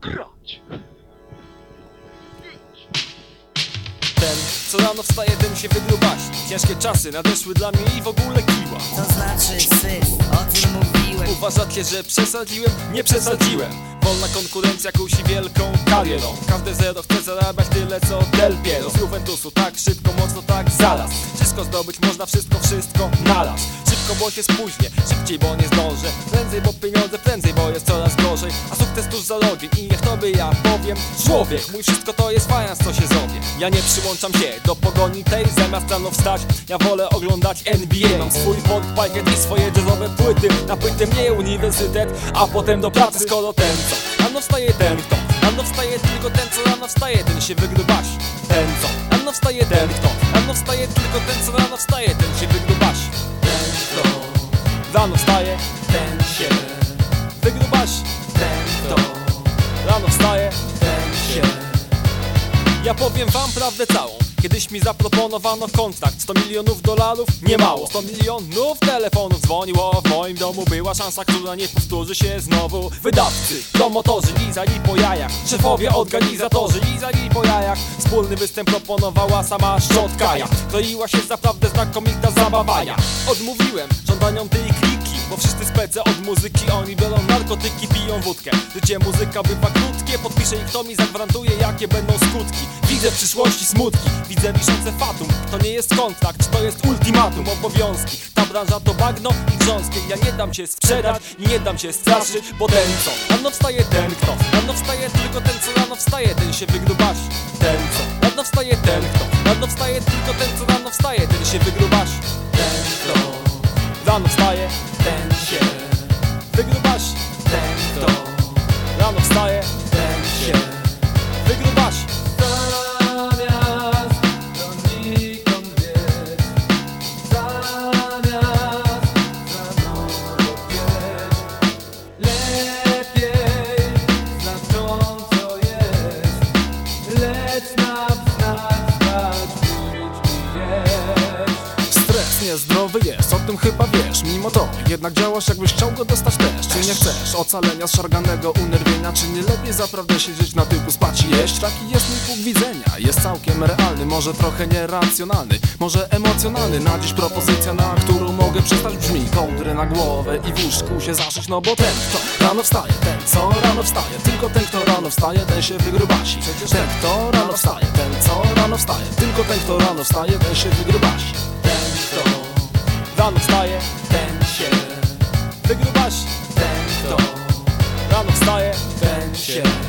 grać. Ten, co rano wstaje, ten się wygrubaś Ciężkie czasy nadeszły dla mnie i w ogóle kiła. To znaczy syf, o tym mówiłem. Uważacie, że przesadziłem? Nie przesadziłem. Wolna konkurencja kusi wielką karierą. Każde zero chce zarabiać tyle co Del Piero. Z Juventusu tak szybko, mocno tak zaraz Wszystko zdobyć można, wszystko, wszystko naraz Szybko, bo się spóźnię, szybciej, bo nie zdążę. Prędzej, bo pieniądze, prędzej, bo jest coraz gorzej. A sukces tuż za rogiem i niech tobie ja powiem. Człowiek, mój wszystko to jest fajans, co się zrobię. Ja nie przyłączam się do pogoni tej Zamiast rano wstać, ja wolę oglądać NBA Mam swój podpajket i swoje jazzowe płyty Napyty mnie uniwersytet, a potem do pracy Skoro ten co, rano wstaje ten kto Rano wstaje tylko ten co rano wstaje, ten się wygrubasi Ten co, rano wstaje ten kto Rano wstaje tylko ten co rano wstaje, ten się kto Rano wstaje, ten się wygrubasi Ten kto Rano wstaje, ten się. ja powiem wam prawdę całą. Kiedyś mi zaproponowano kontrakt. 100 milionów dolarów, nie mało. 100 milionów telefonów dzwoniło. W moim domu była szansa, która nie powtórzy się znowu. Wydawcy, promotorzy, lizali po jajach. Szefowie, organizatorzy, lizali po jajach Wspólny występ proponowała sama szczotkaja Kroiła się zaprawdę znakomita zabawaja Odmówiłem żądaniom tej kliki Bo wszyscy spece od muzyki Oni biorą narkotyki, piją wódkę. Życie muzyka bywa krótkie Podpiszę i kto mi zagwarantuje jakie będą skutki. Widzę w przyszłości smutki Widzę wiszące fatum. To nie jest kontrakt, to jest ultimatum Obowiązki, ta branża to bagno i grząskie Ja nie dam się sprzedać nie dam się straszyć Bo ten co, rano wstaje ten kto? Rano wstaje tylko ten co wstaje Ten się wygrubasi Ten co, rano wstaje ten kto Rano wstaje tylko ten co rano wstaje Ten się wygrubasi Ten kto Rano wstaje, Niezdrowy jest, o tym chyba wiesz. Mimo to jednak działasz jakbyś chciał go dostać też. Czy nie chcesz ocalenia z szarganego unerwienia? Czy nie lepiej zaprawdę siedzieć na tyłku, spać i jeść? Taki jest mój punkt widzenia, jest całkiem realny Może trochę nieracjonalny, może emocjonalny. Na dziś propozycja, na którą mogę przystać brzmi Kołdry na głowę i w łóżku się zaszyć No bo ten kto rano wstaje, ten co rano wstaje. Tylko ten kto rano wstaje, ten się wygrubasi Przecież ten kto rano wstaje, ten co rano wstaje. Tylko ten kto rano wstaje, ten się wygrubasi rano wstaje, ten się wygrubasi Ten kto rano wstaje, ten się